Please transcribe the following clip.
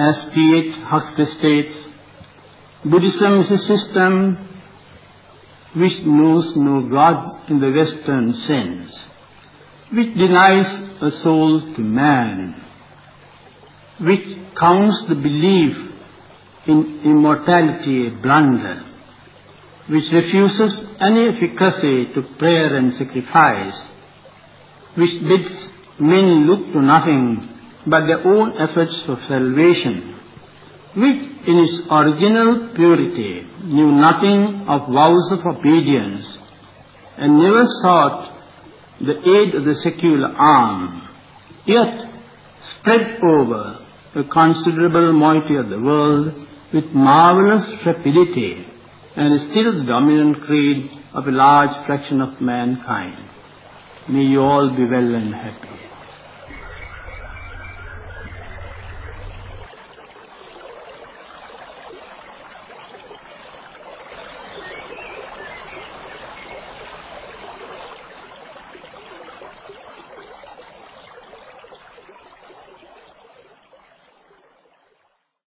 As T.H. Huxley states, Buddhism is a system which knows no God in the Western sense, which denies a soul to man, which counts the belief in immortality a blunder, which refuses any efficacy to prayer and sacrifice, which bids men look to nothing but their own efforts for salvation, which in its original purity knew nothing of vows of obedience and never sought the aid of the secular arm, yet spread over a considerable moiety of the world with marvelous rapidity and is still the dominant creed of a large fraction of mankind. May you all be well and happy.